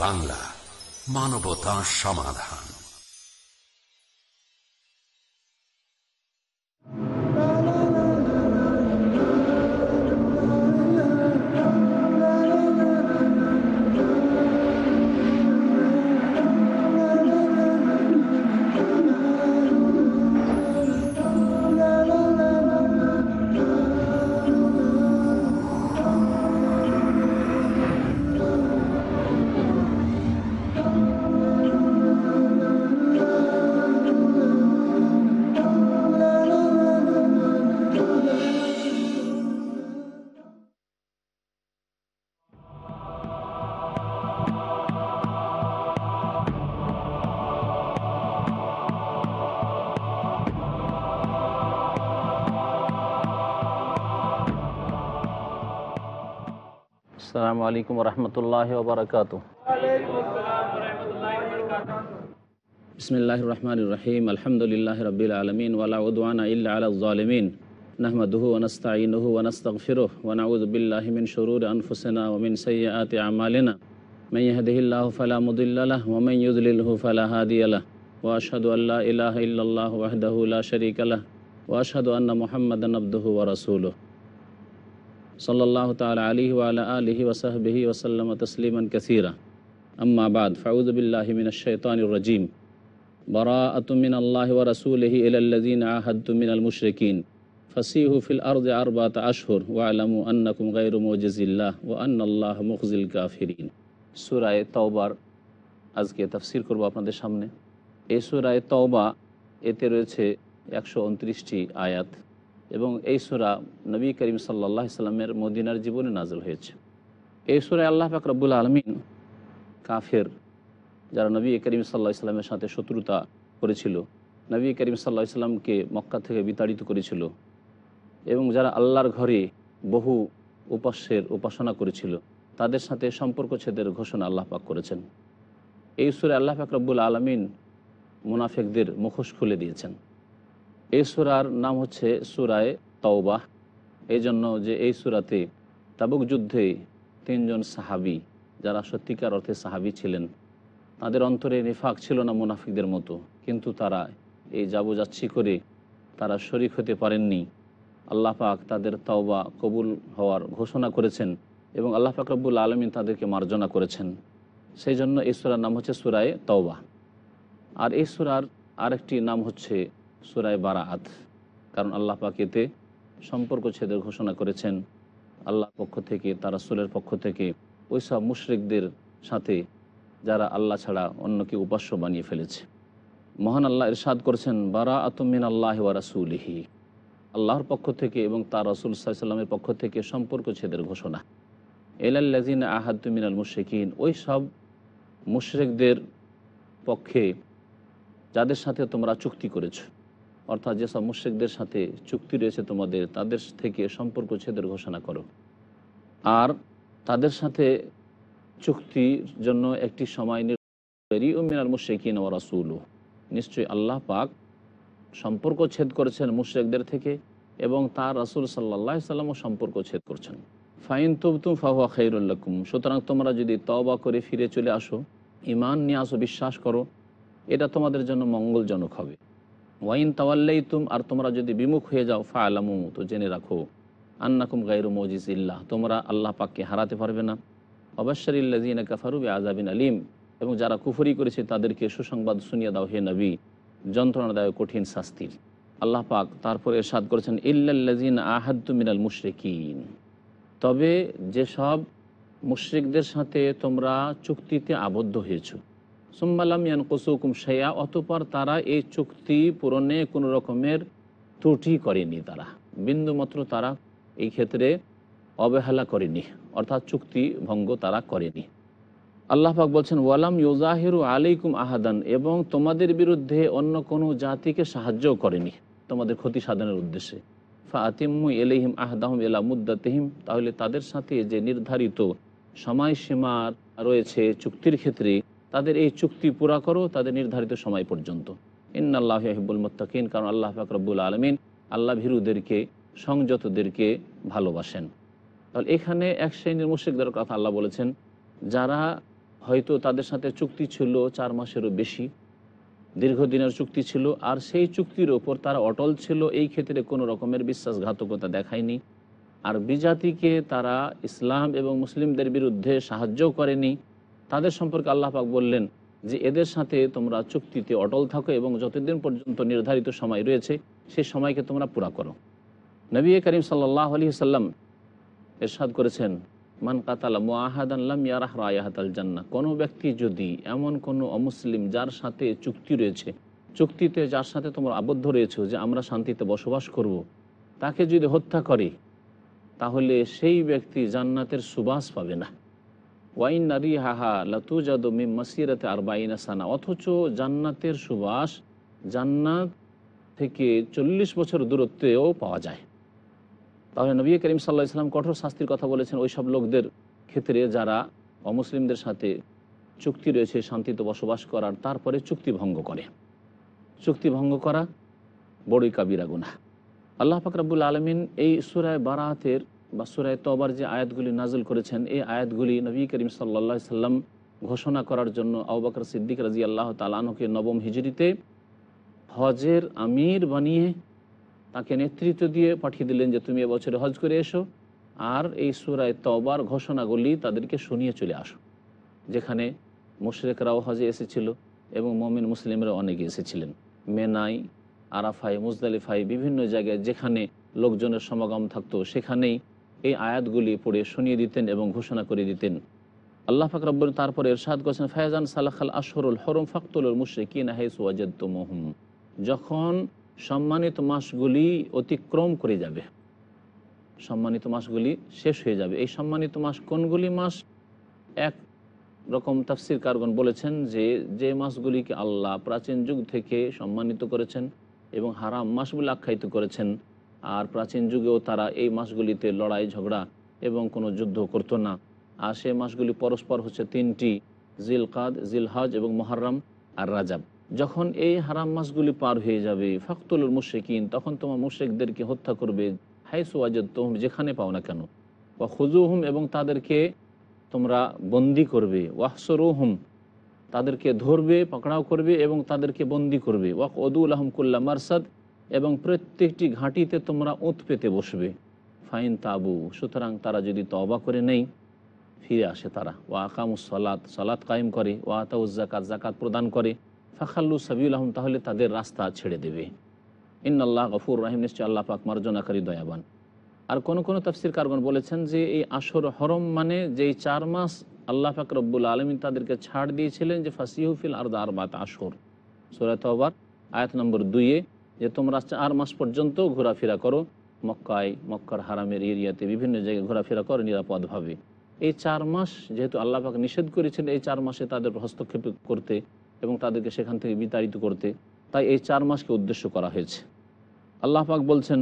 বাংলা মানবতা সমাধান। আসসালামু আলাইকুম রহমতুল্লাহ ওবরাকাত বিসমিল্লাহ রহমান রহিম আলহামদুলিল্লাহ রবিল আলমিন ওয়ালা উদওয়ানা ইল্লা আলা জালিমিন নাহমাদুহু ওয়ানাস্তাইনুহু ওয়ানাস্তাগফিরুহ ওয়া নাউযু বিল্লাহি মিন শুরুরি আনফুসিনা ওয়া মিন সাইয়্যাতি আমালিনা মান ইয়াহদিহিল্লাহু ফালা মুদিল্লা লাহু ওয়া মান ইউদ্লিলহু ফালা হাদিয়া লাহু ওয়া আশহাদু আল লা ইলাহা ইল্লাল্লাহু ওয়াহদাহু লা শারীকা লাহু ওয়া আশহাদু আন্না মুহাম্মাদান আবদুহু ওয়া রাসূলুহু সাল্লাহ তালা আলী ওয়ালা আলহি ওসাহবিহি ওসাল্লাম তসলিমান কাসিরা আম্মা বাদ ফাউজবিল্লাহি মিনাশাইতানির রাজিম বারাআতুম মিন আল্লাহ ওয়া রাসূলিহি ইলাল্লাযিনা আহাদতুম মিনাল মুশরিকিন ফাসিহু ফিল আরদি আরবাত আশহুর ওয়ালামু আন্নাকুম গায়রু মুজিজিল্লাহ ওয়া আন্নাল্লাহ মুখজিল কাফিরিন সূরা তাওবার আজকে তাফসীর করব আপনাদের সামনে। এই সূরা তাওবা এতে রয়েছে একশো উনত্রিশটি আয়াত। এবং এই সুরা নবী করিম সাল্লাহ ইসলামের মদিনার জীবনে নাজল হয়েছে। এই সুরায় আল্লাহ পাক রব্বুল আলমিন কাফের যারা নবী করিম সাল্লাহ ইসলামের সাথে শত্রুতা করেছিল, নবী করিম সাল্লাহ ইসলামকে মক্কা থেকে বিতাড়িত করেছিল এবং যারা আল্লাহর ঘরে বহু উপাস্যের উপাসনা করেছিল, তাদের সাথে সম্পর্ক ছেদের ঘোষণা আল্লাহ পাক করেছেন। এই সুরে আল্লাহ পাক রব্বুল আলমিন মুনাফেকদের মুখোশ খুলে দিয়েছেন। এই সুরার নাম হচ্ছে সুরায় তওবাহ এই জন্য যে এই সুরাতে তাবুক যুদ্ধে তিনজন সাহাবি, যারা সত্যিকার অর্থে সাহাবি ছিলেন, তাদের অন্তরে নিফাক ছিল না মুনাফিকদের মতো। কিন্তু তারা এই যাব যাচ্ছি করে তারা শরিক হতে পারেননি। আল্লাহ পাক তাদের তওবা কবুল হওয়ার ঘোষণা করেছেন এবং আল্লাহ পাক রব্বুল আলমিন তাদেরকে মার্জনা করেছেন। সেই জন্য এই সুরার নাম হচ্ছে সুরায় তওবা। আর এই সুরার আরেকটি নাম হচ্ছে সুরায় বারাআত। কারণ আল্লাহ পাক এতে সম্পর্ক ছেদের ঘোষণা করেছেন। আল্লাহ পক্ষ থেকে, তার রাসুলের পক্ষ থেকে, ওই সব মুশরিকদের সাথে যারা আল্লাহ ছাড়া অন্যকে উপাস্য বানিয়ে ফেলেছে। মহান আল্লাহ ইরশাদ করেছেন বারা আতমিন আল্লাহ রাসুলিহি। আল্লাহর পক্ষ থেকে এবং তার রসুল সাল্লামের পক্ষ থেকে সম্পর্ক ছেদের ঘোষণা। এলাল্লাজিন আহাদুমিন আল মুশরিকিন, ওই সব মুশরিকদের পক্ষে যাদের সাথে তোমরা চুক্তি করেছ। অর্থাৎ যেসব মুশ্রিকদের সাথে চুক্তি রয়েছে তোমাদের, তাদের থেকে সম্পর্ক ছেদের ঘোষণা করো। আর তাদের সাথে চুক্তির জন্য একটি সময় মিনাল মুশ্রিকিন ও রাসুল। নিশ্চয়ই আল্লাহ পাক সম্পর্ক ছেদ করেছেন মুশ্রিকদের থেকে এবং তার রাসুল সাল্লাহ সাল্লামও সম্পর্ক ছেদ করছেন। ফাইন তুবতুম ফাহুয়া খাইরুল্লাকুম সুতরাং তোমরা যদি তবা করে ফিরে চলে আসো ইমান নিয়ে আসো, বিশ্বাস করো, এটা তোমাদের জন্য মঙ্গলজনক হবে। ওয়াইন তাওয়াল্লাই তুম আর তোমরা যদি বিমুখ হয়ে যাও ফা আলামু তো জেনে রাখো, আন্নাকুম গাইরু মজিজ ইল্লাহ তোমরা আল্লাহ পাককে হারাতে পারবে না। অবশ্যরিল্লাজিন কাফারুবি আজাবিন আলিম, এবং যারা কুফরি করেছে, তাদেরকে সুসংবাদ শুনিয়ে দাও হে নবী, যন্ত্রণাদায়ক কঠিন শাস্তির আল্লাহ পাক তারপর এরশাদ করেছেন ইল্লাল্লাজিন আহাদ্দু মিনাল মুশরিকিন। তবে যেসব মুশরিকদের সাথে তোমরা চুক্তিতে আবদ্ধ হয়েছো সুম্মালাম ইয়ান কসুকুম সাইয়া অতপর তারা এই চুক্তি পূরণে কোনো রকমের ত্রুটি করেনি তারা। বিন্দুমাত্র তারা এই ক্ষেত্রে অবহেলা করেনি, অর্থাৎ চুক্তি ভঙ্গ তারা করেনি। আল্লাহ পাক বলছেন, ওয়ালাম ইউজাহিরু আলাইকুম আহাদান এবং তোমাদের বিরুদ্ধে অন্য কোনো জাতিকে সাহায্য করেনি, তোমাদের ক্ষতি সাধনের উদ্দেশ্যে। ফাতিম্মু এলহিম আহদাহম এলা মুদ্দাতহিম, তাহলে তাদের সাথে যে নির্ধারিত সময়সীমা রয়েছে চুক্তির ক্ষেত্রে তাদের এই চুক্তি পুরা করো, তাদের নির্ধারিত সময় পর্যন্ত। ইন্নাল্লাহ হিবুল মোত্তাকিন, কারণ আল্লাহ ফাকরবুল আলমিন আল্লাহ ভীরুদেরকে, সংযতদেরকে ভালোবাসেন। তাহলে এখানে এক শ্রেণির মুশ্রিকদের কথা আল্লাহ বলেছেন, যারা হয়তো তাদের সাথে চুক্তি ছিল চার মাসেরও বেশি, দীর্ঘদিনের চুক্তি ছিল, আর সেই চুক্তির ওপর তারা অটল ছিল, এই ক্ষেত্রে কোনো রকমের বিশ্বাসঘাতকতা দেখায়নি। আর বিজাতিকে তারা ইসলাম এবং মুসলিমদের বিরুদ্ধে সাহায্য করেনি তাদের সম্পর্কে আল্লাহ পাক বললেন যে, এদের সাথে তোমরা চুক্তিতে অটল থাকো এবং যতদিন পর্যন্ত নির্ধারিত সময় রয়েছে সেই সময়কে তোমরা পুরা করো নবী করিম সাল্লাহ আলী সাল্লাম এরশাদ করেছেন, মান কাতালা মুআহাদাল্লাম ইয়ারাহ রায়াহাতাল জান্না কোনো ব্যক্তি যদি এমন কোনো অমুসলিম যার সাথে চুক্তি রয়েছে, চুক্তিতে যার সাথে তোমরা আবদ্ধ রয়েছে যে, আমরা শান্তিতে বসবাস করব। তাকে যদি হত্যা করে, তাহলে সেই ব্যক্তি জান্নাতের সুবাস পাবে না ওয়াইন নারী হাহা লাতু যাদু মিম মাসিরাতে আর বাইনা অথচ জান্নাতের সুবাস জান্নাত থেকে চল্লিশ বছর দূরত্বেও পাওয়া যায়। তাহলে নবী করিম সাল্লাহ ইসলাম কঠোর শাস্তির কথা বলেছেন ওই সব লোকদের ক্ষেত্রে যারা অমুসলিমদের সাথে চুক্তি রয়েছে, শান্তিতে বসবাস করার, তারপরে চুক্তি ভঙ্গ করে। চুক্তি ভঙ্গ করা বড়ই কাবিরা গুনা আল্লাহ ফাকরাবুল আলমিন এই সুরায় বারাতের বা সুরায় তবার যে আয়াতগুলি নাজল করেছেন, এই আয়াতগুলি নবী করিম সাল্লা সাল্লাম ঘোষণা করার জন্য আবাকর সিদ্দিক রাজি আল্লাহ তালানকে নবম হিজড়িতে হজের আমির বানিয়ে তাকে নেতৃত্ব দিয়ে পাঠিয়ে দিলেন যে তুমি এবছরে হজ করে এসো আর এই সুরায় তবার ঘোষণাগুলি তাদেরকে শুনিয়ে চলে আসো, যেখানে মুশরেকরাও হজে এসেছিল এবং মমিন মুসলিমরা অনেকে এসেছিলেন। মেনাই, আরাফাই, মুজদালিফাই বিভিন্ন জায়গায় যেখানে লোকজনের সমাগম থাকতো, সেখানেই এই আয়াতগুলি পড়ে শুনিয়ে দিতেন এবং ঘোষণা করে দিতেন। আল্লাহ ফাকরাব্বর তারপরে এরশাদ করছেন, ফায়াজান সালাখাল আসরুল হরম ফাকতুল মুশরিকিন হাইস ওয়াজেদ মোহম যখন সম্মানিত মাসগুলি অতিক্রম করে যাবে, সম্মানিত মাসগুলি শেষ হয়ে যাবে। এই সম্মানিত মাস কোনগুলি মাস? এক রকম তাফসির কারগণ বলেছেন যে যে মাসগুলিকে আল্লাহ প্রাচীন যুগ থেকে সম্মানিত করেছেন এবং হারাম মাস বলে আখ্যায়িত করেছেন। আর প্রাচীন যুগেও তারা এই মাসগুলিতে লড়াই, ঝগড়া এবং কোনো যুদ্ধ করতো না। আর সে মাসগুলি পরস্পর হচ্ছে তিনটি জিল কাদ জিল হজ এবং মহারাম আর রাজাব। যখন এই হারাম মাসগুলি পার হয়ে যাবে ফাকতুল মুশেকিন তখন তোমার মুশেকদেরকে হত্যা করবে, হাইসু আজদ তোম যেখানে পাও না কেন। বা হুজুহুম এবং তাদেরকে তোমরা বন্দি করবে। ওয়াহসরুহুম, তাদেরকে ধরবে, পকড়াও করবে এবং তাদেরকে বন্দি করবে। ওয়াক অদুল আহমকুল্লা মারসাদ এবং প্রত্যেকটি ঘাঁটিতে তোমরা ওঁত পেতে বসবে। ফাইন তাবু, সুতরাং তারা যদি তবা করে নেই, ফিরে আসে তারা। ও আকামুস সলাত সলাত কায়েম করে। ও আতাউজ জাকাত প্রদান করে। ফাখাল্লু সাবিউল আহম তাহলে তাদের রাস্তা ছেড়ে দেবে। ইন্নআল্লাহ গফুর রাহিম, নিশ্চয় আল্লাহ পাক মার্জনাকারী, দয়াবান। আর কোন কোন তাফসির কারগণ বলেছেন যে, এই আসর হরম মানে যেই চার মাস আল্লাহ পাক রব্বুল আলমিন তাদেরকে ছাড় দিয়েছিলেন যে ফাসিহুফিল আর আরবাত আসর। সুরাত আবার আয়াত নম্বর দুইয়ে যে তোমরা চার মাস পর্যন্ত ঘোরাফেরা করো। মক্কায়, মক্কার হারামের এরিয়াতে বিভিন্ন জায়গায় ঘোরাফেরা করো নিরাপদভাবে। এই চার মাস যেহেতু আল্লাহ পাক নিষেধ করেছেন, এই চার মাসে তাদের হস্তক্ষেপ করতে এবং তাদেরকে সেখান থেকে বিতাড়িত করতে, তাই এই চার মাসকে উদ্দেশ্য করা হয়েছে। আল্লাহ পাক বলছেন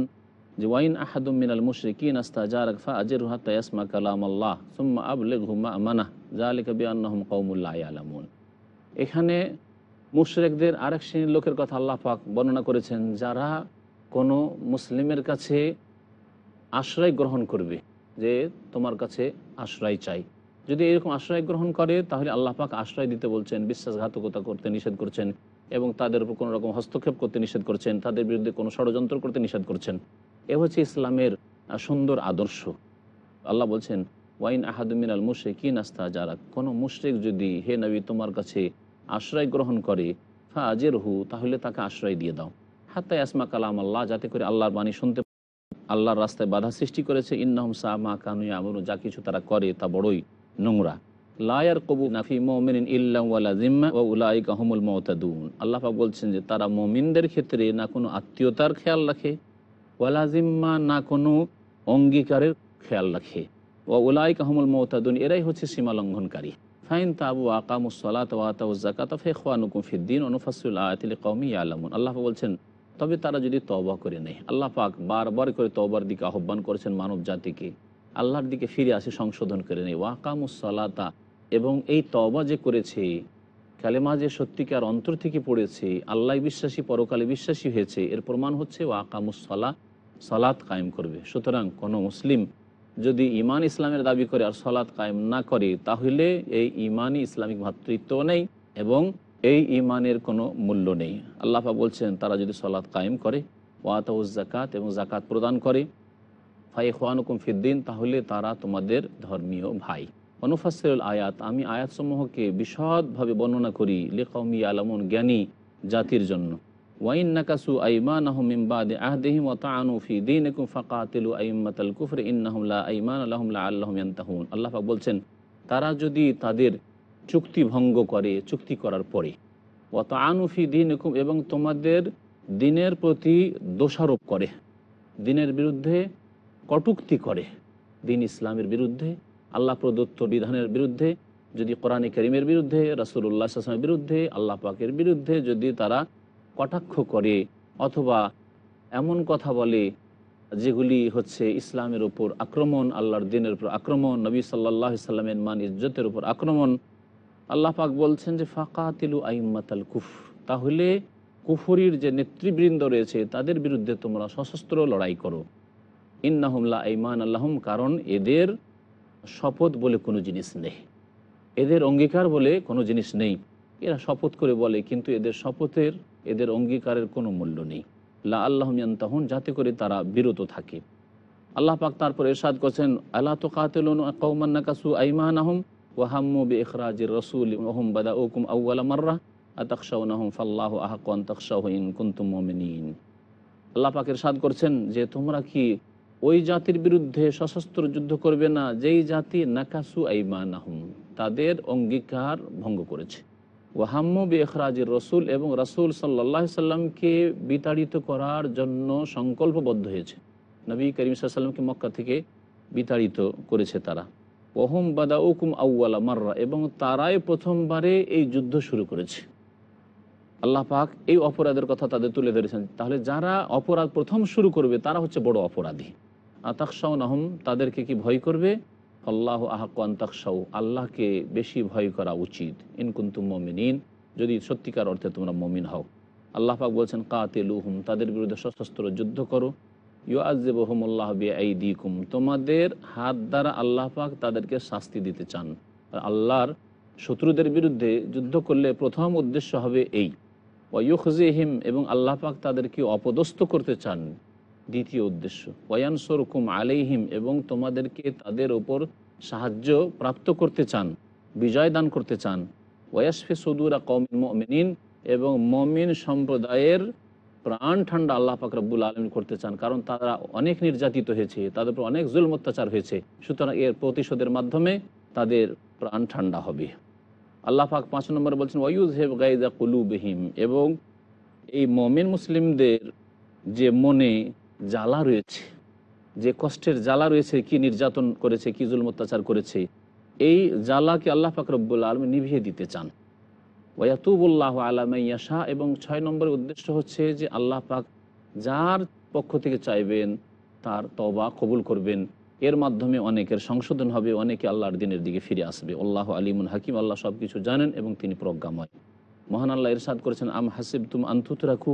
যে, ওয়াইন আহাদুম মিনাল মুশরিকিন আস্তা জারাক ফা আজের হাত্তা ইয়াসমা কালাম আল্লাহ সুম্মা আবলেগ হুমা আমানা জালিকা বিআন্নাহুম কওমুল্লাহ ইয়ালামুন। এখানে মুশরিকদের আরেক শ্রেণির লোকের কথা আল্লাহ পাক বর্ণনা করেছেন, যারা কোনো মুসলিমের কাছে আশ্রয় গ্রহণ করবে, যে তোমার কাছে আশ্রয় চাই। যদি এরকম আশ্রয় গ্রহণ করে, তাহলে আল্লাহ পাক আশ্রয় দিতে বলছেন, বিশ্বাসঘাতকতা করতে নিষেধ করছেন এবং তাদের উপর কোনো রকম হস্তক্ষেপ করতে নিষেধ করছেন, তাদের বিরুদ্ধে কোনো ষড়যন্ত্র করতে নিষেধ করছেন। এ হচ্ছে ইসলামের সুন্দর আদর্শ। আল্লাহ বলছেন, ওয়াইন আহাদুমিন আল মুশে কি নাস্তা যারা কোনো মুশরিক যদি, হে নবী, তোমার কাছে আশ্রয় গ্রহণ করে ফা আজের হু তাহলে তাকে আশ্রয় দিয়ে দাও। হাত্তাই আসমা কালাম আল্লাহ যাতে করে আল্লাহর বাণী শুনতে আল্লাহর রাস্তায় বাধা সৃষ্টি করেছে, ইন্নাহম সাহ মা কানুয়া আমন যা কিছু তারা করে তা বড়ই নোংরা। লায়ার কবু নাফি মোমিন ইল্লা জিম্মা ও উলাই কাহমুল মতাদুন আল্লাহ বলছেন যে, তারা মমিনদের ক্ষেত্রে না কোনো আত্মীয়তার খেয়াল রাখে, ওয়ালা জিম্মা না কোনো অঙ্গীকারের খেয়াল রাখে। ও উলাই কাহমুল মতাদুন এরাই হচ্ছে সীমা লঙ্ঘনকারী। ফাইন তাবু আকামুসলাত আল্লাহ বলছেন, তবে তারা যদি তবা করে নেয়, আল্লাহ পাক বারবার করে তবার দিকে আহ্বান করেছেন মানব জাতিকে। আল্লাহর দিকে ফিরে আসে সংশোধন করে নেই ওয়াকামুসলাতা এবং এই তবা যে করেছে, কালেমা যে সত্যিকার অন্তর থেকে পড়েছে, আল্লাহ বিশ্বাসী, পরকালে বিশ্বাসী হয়েছে, এর প্রমাণ হচ্ছে ওয়াকামুসলা সালাত কায়েম করবে। সুতরাং কোনো মুসলিম যদি ইমান ইসলামের দাবি করে আর সলাৎ কায়েম না করে, তাহলে এই ইমানই ইসলামিক ভাতৃত্ব নেই এবং এই ইমানের কোনো মূল্য নেই। আল্লাহা বলছেন, তারা যদি সলাৎ কায়েম করে ওয়াতাউজ জাকাত এবং জাকাত প্রদান করে ফাই খোয়ানুকুম ফিদ্দিন তাহলে তারা তোমাদের ধর্মীয় ভাই। অনুফাসরুল আয়াত, আমি আয়াতসমূহকে বিশদভাবে বর্ণনা করি লেখমি আলমন জ্ঞানী জাতির জন্য। ওয়াইন নাকাসু আইমান আহমিমবাদ আহদেহিম ও তানু ফি দিন একুম ফাকাতিলু আইম্মাতাল কুফর ইন্নাহুল্লাহ আইমান আল্লাহমলা আল্লাহম ইয়ান্তাহুন। আল্লাহ পাক বলছেন, তারা যদি তাদের চুক্তি ভঙ্গ করে, চুক্তি করার পরে ও তানু ফি দিন একুম এবং তোমাদের দিনের প্রতি দোষারোপ করে, দিনের বিরুদ্ধে কটুক্তি করে, দিন ইসলামের বিরুদ্ধে, আল্লাহ প্রদত্ত বিধানের বিরুদ্ধে, যদি কোরআনে করিমের বিরুদ্ধে রাসুল্লাহ আসলামের বিরুদ্ধে, আল্লাহ পাকের বিরুদ্ধে যদি তারা কটাক্ষ করে অথবা এমন কথা বলে যেগুলি হচ্ছে ইসলামের উপর আক্রমণ, আল্লাহর দিনের উপর আক্রমণ, নবী সাল্লাহ সাল্লামের মান ইজ্জতের উপর আক্রমণ। আল্লাহ পাক বলছেন যে, ফাকাতিলু আইম্মাতাল কুফ তাহলে কুফরির যে নেতৃবৃন্দ রয়েছে, তাদের বিরুদ্ধে তোমরা সশস্ত্র লড়াই করো। ইন্নাহুমলা আইমান আল্লাহম, কারণ এদের শপথ বলে কোনো জিনিস নেই। এদের অঙ্গীকার বলে কোনো জিনিস নেই। এরা শপথ করে বলে, কিন্তু এদের শপথের, এদের অঙ্গীকারের কোনো মূল্য নেই। লা আল্লাহমিয়ান্তহন যাতে করে তারা বিরত থাকে। আল্লাহ পাক তারপর এরশাদ করছেন আল্লাহ তো কাতেলন কৌমান্না কাসু আইমান আহম ওয়াহাম্মু বে ইখরাজির রসুল ওহম বাদা ওকুম আউ্লা মার্রা আতাকশাউনাহম ফাল্লাহ আহাকান তাকশাহ ইন কুন্তুম মোমিনিন। আল্লাহ পাক এরশাদ করছেন যে, তোমরা কি ওই জাতির বিরুদ্ধে সশস্ত্র যুদ্ধ করবে না, যেই জাতি নাকাসু আইমান আহম তাদের অঙ্গীকার ভঙ্গ করেছে? ওয়াহাম্মু বে ইখরাজির রসুল এবং রসুল সাল্লাহ সাল্লামকে বিতাড়িত করার জন্য সংকল্পবদ্ধ হয়েছে। নবী করিম সাল্লামকে মক্কা থেকে বিতাড়িত করেছে তারা। ওহম বাদা উকুম আউ্লা মাররা এবং তারাই প্রথমবারে এই যুদ্ধ শুরু করেছে। আল্লাহ পাক এই অপরাধের কথা তাদের তুলে ধরেছেন। তাহলে যারা অপরাধ প্রথম শুরু করবে, তারা হচ্ছে বড় অপরাধী। আতাকশাউ নাহম তাদেরকে কি ভয় করবে? আল্লাহ আহাক আন্তাকশাউ আল্লাহকে বেশি ভয় করা উচিত। ইনকুন্তুম মমিন যদি সত্যিকার অর্থে তোমরা মমিন হও। আল্লাহ পাক বলছেন, কাতেলুহুম তাদের বিরুদ্ধে সশস্ত্র যুদ্ধ করো। ইউ আজেবহমুল্লাহ বিআইদিকুম, তোমাদের হাত দ্বারা আল্লাহ পাক তাদেরকে শাস্তি দিতে চান। আল্লাহর শত্রুদের বিরুদ্ধে যুদ্ধ করলে প্রথম উদ্দেশ্য হবে এই। ওয়ুখজিহিম এবং আল্লাহ পাক তাদেরকে অপদস্থ করতে চান। দ্বিতীয় উদ্দেশ্য। ওয়ানসরকুম আলাইহিম, এবং তোমাদেরকে তাদের ওপর সাহায্য প্রাপ্ত করতে চান, বিজয় দান করতে চান। ওয়াসফে সদুরা কৌমিন এবং মমিন সম্প্রদায়ের প্রাণ ঠান্ডা আল্লাহ পাক রব্বুল আলম করতে চান, কারণ তারা অনেক নির্যাতিত হয়েছে, তাদের উপর অনেক জুল অত্যাচার হয়েছে, সুতরাং এর প্রতিশোধের মাধ্যমে তাদের প্রাণ ঠান্ডা হবে। আল্লাহ পাক পাঁচ নম্বরে বলছেন ওয়ুজ হেব গাইদা কুলুবহিম এবং এই মমিন মুসলিমদের যে মনে জ্বালা রয়েছে। যে কষ্টের জ্বালা রয়েছে, কি নির্যাতন করেছে, কি জুল করেছে, এই জ্বালাকে আল্লাহ পাক রব্বুল আলম নিভিয়ে দিতে চান। ওয়াতুবুল্লাহ আলামাইয়াশা এবং ছয় নম্বরের উদ্দেশ্য হচ্ছে যে আল্লাহ পাক যার পক্ষ থেকে চাইবেন তার তবা কবুল করবেন। এর মাধ্যমে অনেকের সংশোধন হবে, অনেকে আল্লাহর দিনের দিকে ফিরে আসবে। আল্লাহ আলিমুন হাকিম, আল্লাহ সব কিছু জানেন এবং তিনি প্রজ্ঞাময়। মহান আল্লাহ ইরশাদ করেছেন, আম হাসিব তুম আন্তুত রাখু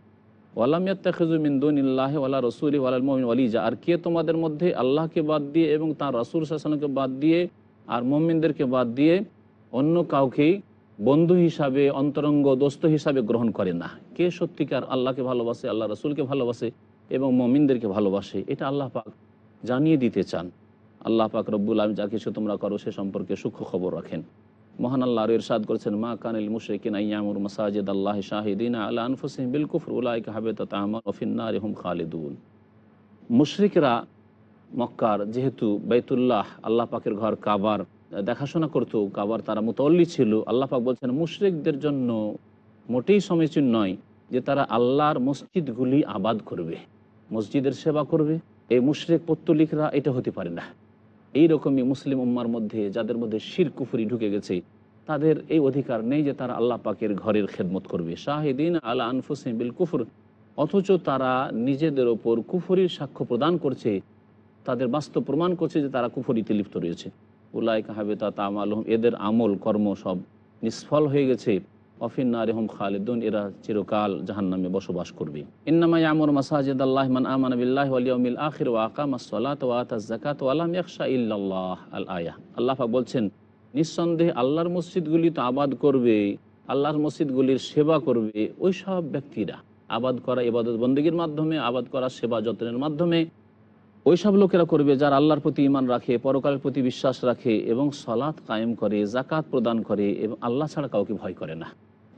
ওয়ালামিয়াত্তাখিজুমিন্দুনিল্লাহ ওয়ালা রসুলি ওয়ালাল মমিন ওয়ালিজা। আর কে তোমাদের মধ্যে আল্লাহকে বাদ দিয়ে এবং তার রাসুল শাসনকে বাদ দিয়ে আর মমিনদেরকে বাদ দিয়ে অন্য কাউকেই বন্ধু হিসাবে, অন্তরঙ্গ দোস্ত হিসাবে গ্রহণ করে না। কে সত্যিকার আল্লাহকে ভালোবাসে, আল্লাহ রসুলকে ভালোবাসে এবং মমিনদেরকে ভালোবাসে, এটা আল্লাহ পাক জানিয়ে দিতে চান। আল্লাহ পাক রব্বুল আলম যা কিছু তোমরা করো সে সম্পর্কে সূক্ষ্ম খবর রাখেন। মহান আল্লাহ ইরশাদ করেছেন, মা কানিল মুশরিকিন আইয়ামুর মাসাজিদ আল্লাহ শাহিদিন আল্লাহ আনফুসিম বিল কুফর উলাইক হাবেত তামার ওফিন্নার হুম খালিদুন. মুশরিকরা মক্কার যেহেতু বাইতুল্লাহ আল্লাহ পাকের ঘর কাবার দেখাশোনা করতো, কাবার তারা মুতল্লি ছিল, আল্লাহ পাক বলছেন, মুশরিকদের জন্য মোটেই সমীচীন নয় যে তারা আল্লাহর মসজিদগুলি আবাদ করবে, মসজিদের সেবা করবে। এই মুশরেক পত্তলিকরা এটা হতে পারে না। এই রকমই মুসলিম উম্মার মধ্যে, যাদের মধ্যে শির কুফুরি ঢুকে গেছে, তাদের এই অধিকার নেই যে তারা আল্লাহ পাকের ঘরের খেদমত করবে। শাহিদিন আলা আনফুসিম বিল কুফর, অথচ তারা নিজেদের ওপর কুফুরির সাক্ষ্য প্রদান করছে, তাদের বাস্তব প্রমাণ করছে যে তারা কুফুরিতে লিপ্ত রয়েছে। উল্লাহ কাহাবেতা তামালহম, এদের আমল, কর্ম সব নিষ্ফল হয়ে গেছে। অফিন্না রেহম খালিদুন, এরা চিরকাল জাহান্নামে বসবাস করবে। ইন্নামাই আমর মাসাজিদ আল্লাহ মান আমান বিল্লাহ আলিয়মিল আখির ও আকাম আসলাত ও আতাজ জাকাত আলাম ইয়াকশা ইল্লাল্লাহ আল আয়া আল্লাহ পাক বলছেন, নিঃসন্দেহে আল্লাহর মসজিদগুলি তো আবাদ করবে, আল্লাহর মসজিদগুলির সেবা করবে, ওই সব ব্যক্তিরা আবাদ করা ইবাদত বন্দীগীর মাধ্যমে, আবাদ করা সেবা যত্নের মাধ্যমে, ওই সব লোকেরা করবে যারা আল্লাহর প্রতি ইমান রাখে, পরকালের প্রতি বিশ্বাস রাখে এবং সলাৎ কায়েম করে জাকাত প্রদান করে এবং আল্লাহ ছাড়া কাউকে ভয় করে না।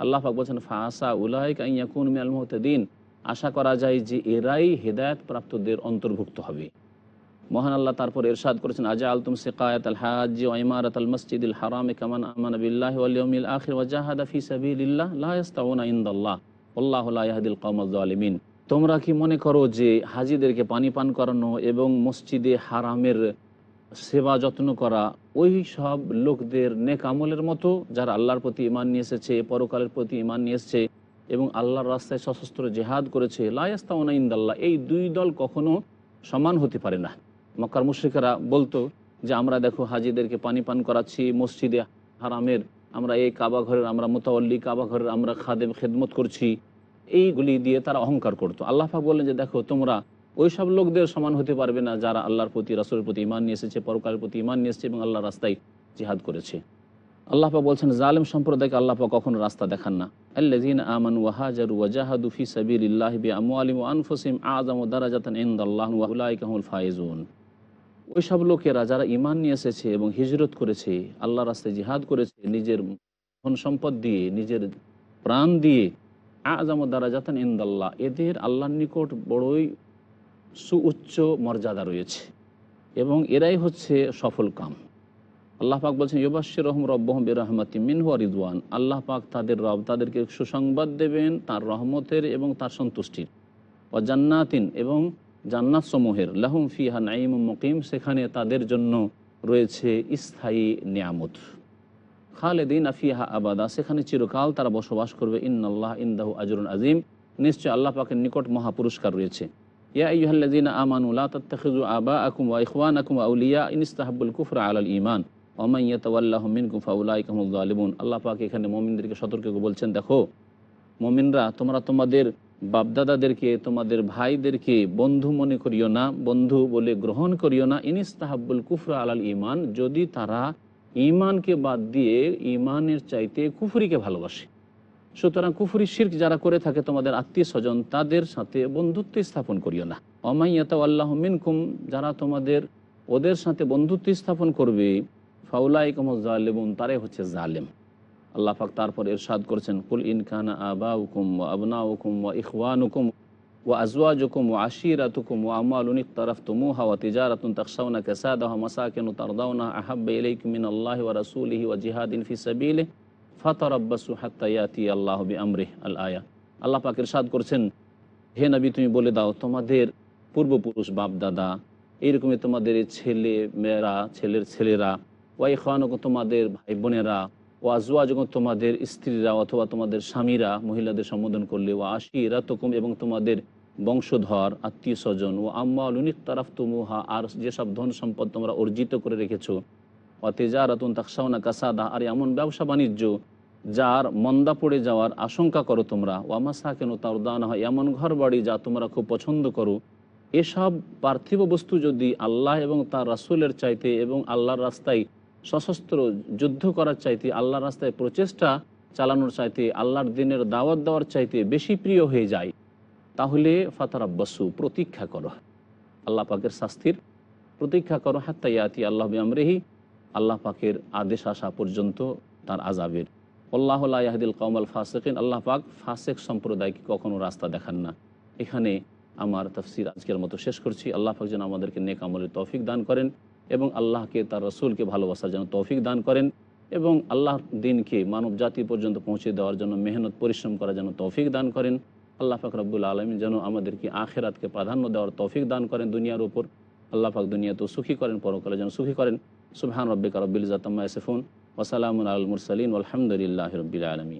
আল্লাহ পাক বলছেন ফাঁসা উলাইক আইয়াকুন মিয়াল দিন আশা করা যায় যে এরাই হেদায়ত প্রাপ্তদের অন্তর্ভুক্ত হবে। মহান আল্লাহ তারপর এরশাদ করেছেন আজা আলতুম সেকায়ত আল হাজ ইমারত আল মসজিদুল হারাম কামান আমান বিল্লাহ আলিয়মিল আখির ওয়াজাহাদা ফি সাবিলিল্লাহ লা ইয়াস্তাউনা ইনদাল্লাহ। আল্লাহ ইয়াহদিল কওমাজ জালিমিন তোমরা কি মনে করো যে হাজিদেরকে পানি পান করানো এবং মসজিদে হারামের সেবা যত্ন করা, ওই সব লোকদের নেক আমলের মতো যারা আল্লাহর প্রতি ইমান নিয়ে এসেছে, পরকালের প্রতি ইমান নিয়ে এসেছে এবং আল্লাহর রাস্তায় সশস্ত্র জেহাদ করেছে লায়াস্তাউনা ইন্দাল্লাহ, এই দুই দল কখনো সমান হতে পারে না। মক্কার মুশ্রিকেরা বলতো যে, আমরা দেখো হাজিদেরকে পানি পান করাচ্ছি, মসজিদে হারামের, আমরা এই কাবা ঘরের, আমরা মোতাল্লি কাবা ঘরের, আমরা খাদেম, খেদমত করছি। এইগুলি দিয়ে তারা অহংকার করতো। আল্লাহ পাক বললেন যে, দেখো, তোমরা ওই সব লোকদের সমান হতে পারবে না যারা আল্লাহর প্রতি, রাসুলের প্রতি ইমান নিয়ে এসেছে, পরকালের প্রতি ইমান নিয়ে এসেছে এবং আল্লাহর রাস্তায় জিহাদ করেছে। আল্লাহ পাক বলছেন, জালেম সম্প্রদায়কে আল্লাহ পাক কখনো রাস্তা দেখান না। আল্লাজিন আমান ওয়াহাজার ওয়াজাহাদু ফি সাবিলিল্লাহ বি আমওয়ালিম ওয়া আনফুসিম আযম দারাজাতান ইনদাল্লাহ ওয়া উলাইকা হুমুল ফায়েজুন ওই সব লোকেরা যারা ইমান নিয়ে এসেছে এবং হিজরত করেছে আল্লাহ রাস্তায় জিহাদ করেছে, নিজের ধন সম্পদ দিয়ে, নিজের প্রাণ দিয়ে আজম দারাজাতান ইনদাল্লাহ, এদের আল্লাহর নিকট বড়ই সুউচ্চ মর্যাদা রয়েছে এবং এরাই হচ্ছে সফল কাম। আল্লাহ পাক বলছেন ইবাশির রহম রব্বহম বেরহমাতি মিনহু রিদওয়ান। আল্লাহ পাক তাদের রব, তাদেরকে সুসংবাদ দেবেন তার রহমতের এবং তার সন্তুষ্টির। ও জান্নাতিন এবং জান্নাত সমূহের লাহুম ফিহা নাইম মকিম, সেখানে তাদের জন্য রয়েছে স্থায়ী নিয়ামত। খালেদিন আফিহা আবাদা, সেখানে চিরকাল তারা বসবাস করবে। ইন্নআল্লাহ ইন্দাহু আজরুন আজিম। নিশ্চয় আল্লাহ পাকের নিকট মহাপুরস্কার রয়েছে। আকুম আউলিয়া কুফরা আলাল ইমান মিন এখানে মমিনদেরকে সতর্ক বলছেন, দেখো, মমিনরা তোমরা তোমাদের বাপদাদাদেরকে, তোমাদের ভাইদেরকে বন্ধু মনে করিও না, বন্ধু বলে গ্রহণ করিও না। ইনিস্তাহাবুল কুফরা আলাল ইমান যদি তারা ইমানকে বাদ দিয়ে ইমানের চাইতে কুফরিকে ভালোবাসে। সুতরাং কুফরি শির্ক যারা করে থাকে তোমাদের আত্মীয় স্বজন, তাদের সাথে বন্ধুত্ব স্থাপন করিও না। অমাইয়াত আল্লাহ মিনকুম, যারা তোমাদের, ওদের সাথে বন্ধুত্ব স্থাপন করবে ফাউলাই কমল জালেমুন তারাই হচ্ছে জালেম। আল্লাহ পাক তারপর এরশাদ করছেন, কুল ইনকানা আবা হুকুম ও আবনা হুকুম ও ইখওয়ান হুকুম ও আজওয়াজ হুকুম ও আশিরাত হুকুম ও আমালুনিক তরফ তুমুহা ও তিজারাতুন তকসাউনা কেসাদাহ, মাসাকেন তারদাউনা আহাব্বা ইলাইকুম মিন আল্লাহ ওয়া রাসূলিহি ওয়া জিহাদিন ফি সাবিলিহি। ফাতারাব্বাসু হাত্তা ইয়াতি আল্লাহ আমরিহ আল আয়া আল্লাহ পাক ইরশাদ করছেন, হে নবী, তুমি বলে দাও, তোমাদের পূর্বপুরুষ বাপ দাদা এইরকমই তোমাদের ছেলে মেয়েরা, ছেলের ছেলেরা ওয়াই খাওয়ানো তোমাদের ভাই বোনেরা ও আজওয়া তোমাদের স্ত্রীরা অথবা তোমাদের স্বামীরা, মহিলাদের সম্বোধন করলে ও আশিরা তকুম এবং তোমাদের বংশধর, আত্মীয় স্বজন, ও আম্মা লুনিক তারাফ তুমুহা আর যেসব ধন সম্পদ তোমরা অর্জিত করে রেখেছো অতেজারাতুন তাকসাউনা কাসাদা, আর এমন ব্যবসা বাণিজ্য যার মন্দা পড়ে যাওয়ার আশঙ্কা করো তোমরা। ওয়ামাসা কেন তার দান হয় এমন ঘর বাড়ি যা তোমরা খুব পছন্দ করো। এসব পার্থিব বস্তু যদি আল্লাহ এবং তার রাসুলের চাইতে এবং আল্লাহর রাস্তায় সশস্ত্র যুদ্ধ করার চাইতে, আল্লাহর রাস্তায় প্রচেষ্টা চালানোর চাইতে, আল্লাহর দিনের দাওয়াত দেওয়ার চাইতে বেশি প্রিয় হয়ে যায়, তাহলে ফাতারাব্বাসু, প্রতীক্ষা করো। আল্লাহ পাকের শাস্তির প্রতীক্ষা করো। হাত্তাইয়াতি আল্লাহ আমরেহি আল্লাহ পাকের আদেশ আসা পর্যন্ত তার আজাবের আল্লাহ ইয়াহদিল কৌমাল ফাসেকিন। আল্লাহ পাক ফাসেক সম্প্রদায়কে কখনো রাস্তা দেখান না। এখানে আমার তফসির আজকের মতো শেষ করছি। আল্লাহ পাক যেন আমাদেরকে নেক আমলের তৌফিক দান করেন এবং আল্লাহকে, তার রসুলকে ভালোবাসার যেন তৌফিক দান করেন এবং আল্লাহর দিনকে মানব জাতি পর্যন্ত পৌঁছে দেওয়ার জন্য মেহনত, পরিশ্রম করার জন্য তৌফিক দান করেন। আল্লাহ পাক রব্বুল আলমী যেন আমাদেরকে আখেরাতকে প্রাধান্য দেওয়ার তৌফিক দান করেন দুনিয়ার উপর। আল্লাহ পাক দুনিয়াতেও সুখী করেন, পরকালে যেন সুখী করেন। সুবহান রব্বিকা রব্বিল জাতাম্মা ইসিফুন ওসালামুল আল মুরসালিন আলহামদুলিল্লাহ রবিল আলমী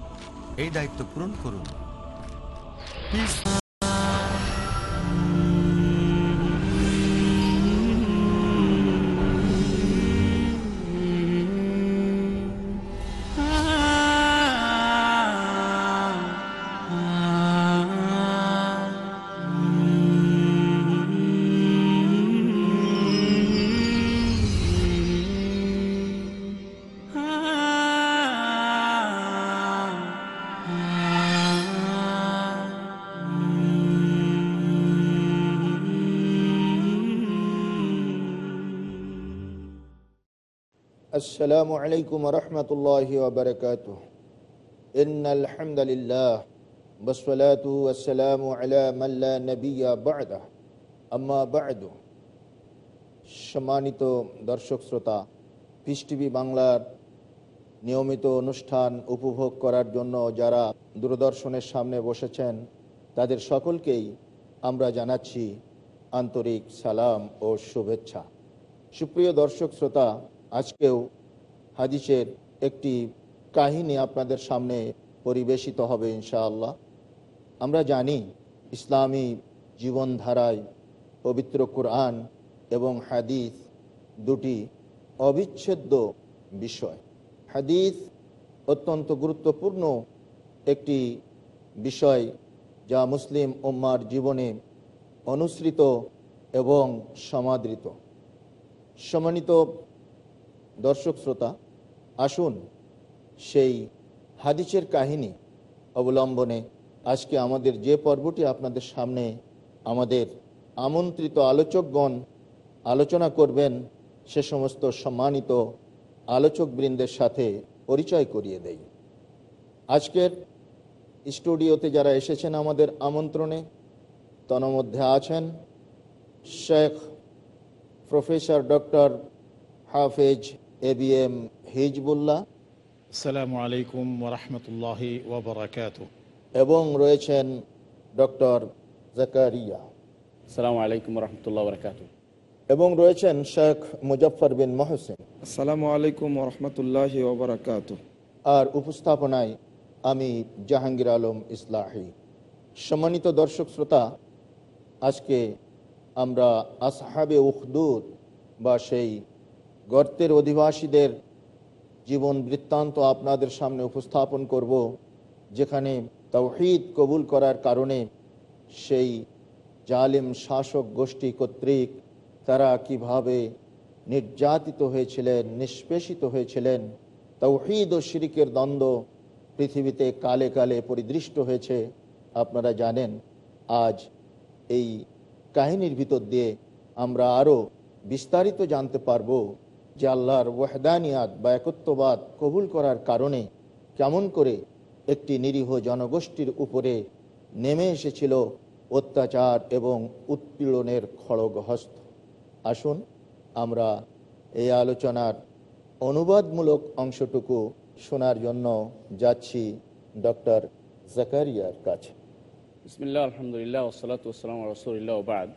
এই দায়িত্ব পূরণ করুন। Peace السلام عليكم ورحمة الله وبركاته إن الحمد لله والصلاة والسلام على من لا نبي بعده أما بعد সম্মানিত দর্শক শ্রোতা পিস টিভি বাংলার নিয়মিত অনুষ্ঠান উপভোগ করার জন্য যারা দূরদর্শনের সামনে বসেছেন তাদের সকলকেই আমরা জানাচ্ছি আন্তরিক সালাম ও শুভেচ্ছা সুপ্রিয় দর্শক শ্রোতা আজকেও হাদিসের একটি কাহিনী আপনাদের সামনে পরিবেশিত হবে ইনশাআল্লাহ। আমরা জানি ইসলামী জীবনধারায় পবিত্র কোরআন এবং হাদিস দুটি অবিচ্ছেদ্য বিষয়। হাদিস অত্যন্ত গুরুত্বপূর্ণ একটি বিষয় যা মুসলিম উম্মার জীবনে অনুসৃত এবং সমাদৃত। সম্মানিত দর্শক শ্রোতা, আসুন সেই হাদিসের কাহিনী অবলম্বনে আজকে আমাদের যে পর্বটি আপনাদের সামনে আমাদের আমন্ত্রিত আলোচকগণ আলোচনা করবেন, সে সমস্ত সম্মানিত আলোচকবৃন্দের সাথে পরিচয় করিয়ে দেই। আজকের স্টুডিওতে যারা এসেছেন আমাদের আমন্ত্রণে, তন্মধ্যে আছেন শেখ প্রফেসর ডক্টর হাফেজ এ বি এম হিজবুল্লাহ আসসালামু আলাইকুম ওরহমতুল্লাহি ওবরাকাত এবং রয়েছেন ডক্টর জাকারিয়া। আসসালামু আলাইকুম রহমতুল্লাহ বরকাত এবং রয়েছেন শেখ মুজফর বিন মহসেন। আসসালামু আলাইকুম রহমতুল্লাহ ওবরাকাত আর উপস্থাপনায় আমি জাহাঙ্গীর আলম ইসলাহি। সম্মানিত দর্শক শ্রোতা আজকে আমরা আসহাবে উখদুদ বা সেই গর্তের অধিবাসীদের জীবন বৃত্তান্ত আপনাদের সামনে উপস্থাপন করব, যেখানে তৌহিদ কবুল করার কারণে সেই জালিম শাসক গোষ্ঠী কর্তৃক তারা কীভাবে নির্যাতিত হয়েছিলেন, নিষ্পেষিত হয়েছিলেন, তৌহিদ ও শিরিকের দ্বন্দ্ব পৃথিবীতে কালে কালে পরিদৃষ্ট হয়েছে, আপনারা জানেন। আজ এই কাহিনীর ভিতর দিয়ে আমরা আরও বিস্তারিত জানতে পারব যে আল্লাহর ওয়াহদানিয়াত বা একত্ববাদ কবুল করার কারণে কেমন করে একটি নিরীহ জনগোষ্ঠীর উপরে নেমে এসেছিল অত্যাচার এবং উৎপীড়নের খড়গ হস্ত আসুন আমরা এই আলোচনার অনুবাদমূলক অংশটুকু শোনার জন্য যাচ্ছি ডক্টর জাকারিয়ার কাছে। বিসমিল্লা আলহামদুলিল্লাহ ওসলাত ওসালাম রসুলিল্লাহ ওবাদ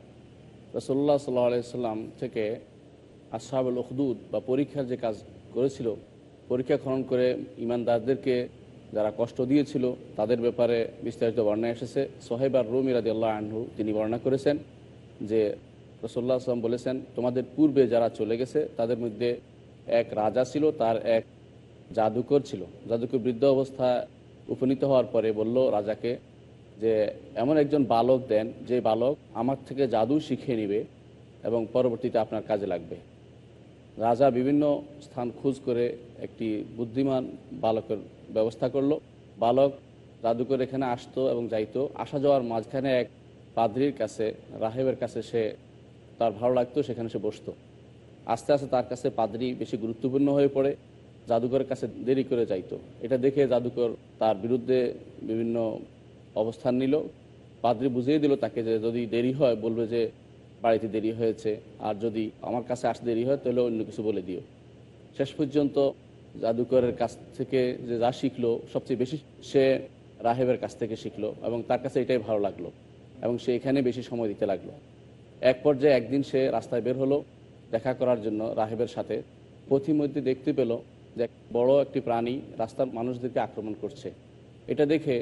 রসল্লাহ সাল্লাহ আলাইসাল্লাম থেকে আসহাবুল উখদুদ বা পরীক্ষার যে কাজ করেছিল, পরীক্ষা খনন করে ইমানদারদেরকে যারা কষ্ট দিয়েছিল, তাদের ব্যাপারে বিস্তারিত বর্ণনা এসেছে। সোহেবার রুম ইরাদি আল্লাহ আনহু তিনি বর্ণনা করেছেন যে রসল্লাহ আসলাম বলেছেন, তোমাদের পূর্বে যারা চলে গেছে, তাদের মধ্যে এক রাজা ছিল, তার এক জাদুকর ছিল। জাদুকর বৃদ্ধ অবস্থা উপনীত হওয়ার পরে বলল রাজাকে যে, এমন একজন বালক দেন, যে বালক আমার থেকে জাদু শিখে নিবে এবং পরবর্তীতে আপনার কাজে লাগবে। রাজা বিভিন্ন স্থান খোঁজ করে একটি বুদ্ধিমান বালকের ব্যবস্থা করল। বালক জাদুকর এখানে আসতো এবং যাইতো। আসা যাওয়ার মাঝখানে এক পাদ্রির কাছে, রাহেবের কাছে সে তার ভালো লাগতো, সেখানে সে বসতো। আস্তে আস্তে তার কাছে পাদ্রি বেশি গুরুত্বপূর্ণ হয়ে পড়ে। জাদুকরের কাছে দেরি করে যাইতো। এটা দেখে জাদুকর তার বিরুদ্ধে বিভিন্ন অবস্থান নিল। পাদ্রি বুঝিয়ে দিল তাকে যে যদি দেরি হয়, বলবে যে বাড়িতে দেরি হয়েছে, আর যদি আমার কাছে আসতে দেরি হয়, তাহলে অন্য কিছু বলে দিও। শেষ পর্যন্ত জাদুকরের কাছ থেকে যে যা শিখলো, সবচেয়ে বেশি সে রাহেবের কাছ থেকে শিখলো, এবং তার কাছে এটাই ভালো লাগল, এবং সে এখানে বেশি সময় দিতে লাগল। এক পর্যায়ে একদিন সে রাস্তায় বের হলো, দেখা করার জন্য রাহেবের সাথে। পথিমধ্যে দেখতে পেল যে বড় একটি প্রাণী রাস্তার মানুষদেরকে আক্রমণ করছে। এটা দেখে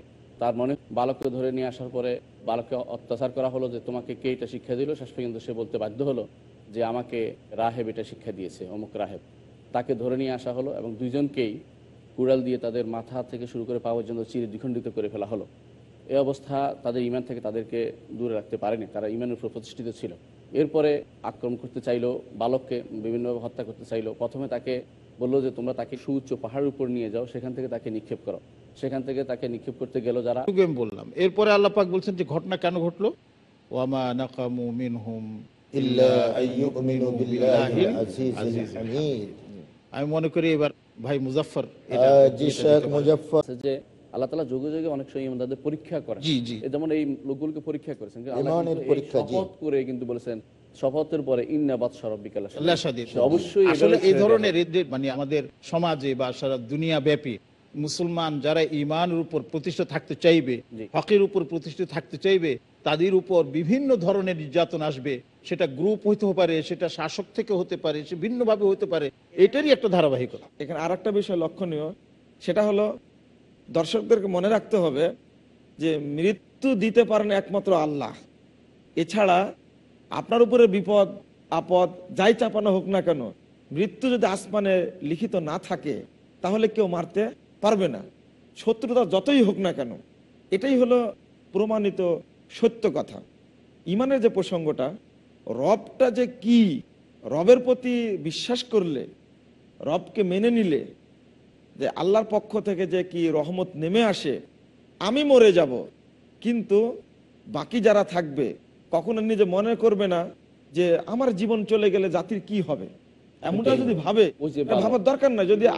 তার মনে বালককে ধরে নিয়ে আসার পরে বালককে অত্যাচার করা হলো যে তোমাকে কে এটা শিক্ষা দিল? শেষ পর্যন্ত সে বলতে বাধ্য হলো যে আমাকে রাহেব এটা শিক্ষা দিয়েছে, অমুক রাহেব। তাকে ধরে নিয়ে আসা হলো এবং দুইজনকেই কুড়াল দিয়ে তাদের মাথা থেকে শুরু করে পা পর্যন্ত চিরে দ্বিখণ্ডিত করে ফেলা হলো। এ অবস্থা তাদের ইমান থেকে তাদেরকে দূরে রাখতে পারেনি, তারা ইমানের উপর প্রতিষ্ঠিত ছিল। এরপরে আক্রমণ করতে চাইলো, বালককে বিভিন্নভাবে হত্যা করতে চাইলো। প্রথমে তাকে বলল যে, তোমরা তাকে সুউচ্চ পাহাড়ের উপর নিয়ে যাও, সেখান থেকে তাকে নিক্ষেপ করো। সেখান থেকে তাকে নিক্ষেপ করতে গেল যারা। আমি বললাম। এরপরে আল্লাহ পাক বলছেন যে ঘটনা কেন ঘটলো? ওয়ামা নাকামু মিনহুম। আমি মনে করি এবার ভাই মুজাফফর আহ, জি শেখ মুজফর যে আল্লাহ তালা যোগে যোগে অনেক সময় ইমানদারদের পরীক্ষা করে জি, জি। যেমন এই লোকগুলোকে পরীক্ষা করেছেন। করে কিন্তু বলেছেন শপথের পরে ইন্নাবাদ সরব বিকাল অবশ্যই আসলে এই ধরনের মানে আমাদের সমাজে বা সারা দুনিয়া ব্যাপী মুসলমান যারা ইমানের উপর প্রতিষ্ঠা থাকতে চাইবে। হকের উপর প্রতিষ্ঠিত থাকতে চাইবে তাদের উপর বিভিন্ন ধরনের নির্যাতন আসবে। সেটা গ্রুপ হইতে পারে সেটা শাসক থেকে হতে পারে সে ভিন্নভাবে হতে পারে এটারই একটা ধারাবাহিকতা। এখানে আর একটা বিষয় লক্ষণীয় সেটা হলো দর্শকদেরকে মনে রাখতে হবে যে মৃত্যু দিতে পারেন একমাত্র আল্লাহ। এছাড়া আপনার উপরে বিপদ আপদ যাই চাপানো হোক না কেন মৃত্যু যদি আসমানে লিখিত না থাকে তাহলে কেউ মারতে পারবে না। শত্রুতা যতই হোক না কেন এটাই হলো প্রমাণিত সত্য কথা। ইমানের যে প্রসঙ্গটা রবটা যে কি রবের প্রতি বিশ্বাস করলে রবকে মেনে নিলে যে আল্লাহর পক্ষ থেকে যে কি রহমত নেমে আসে আমি মরে যাব কিন্তু বাকি যারা থাকবে কখনো নিজে মনে করবে না যে আমার জীবন চলে গেলে জাতির কি হবে? এমনটা যদি ভাবে ভাবার দরকার না যদি